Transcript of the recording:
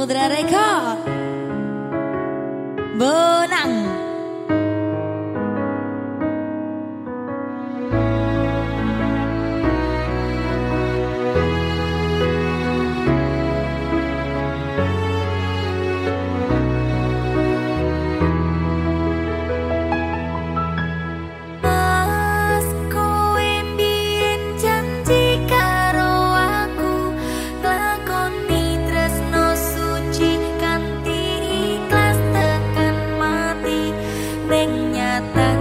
Samudra Record ning